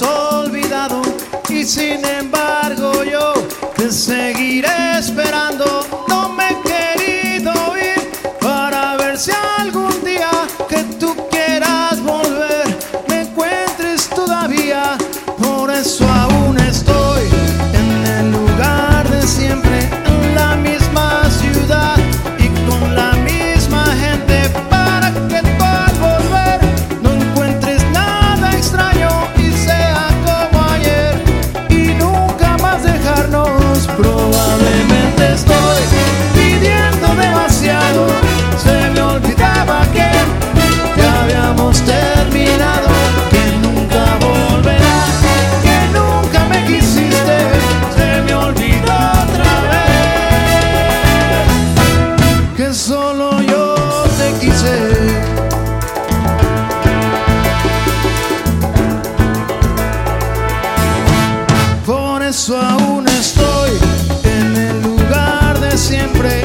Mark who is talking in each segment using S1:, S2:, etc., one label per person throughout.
S1: olvidado y sin embargo siempre,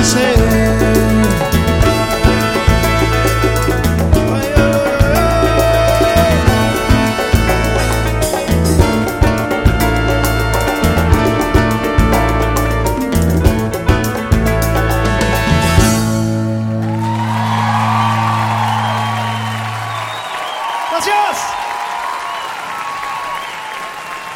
S1: dices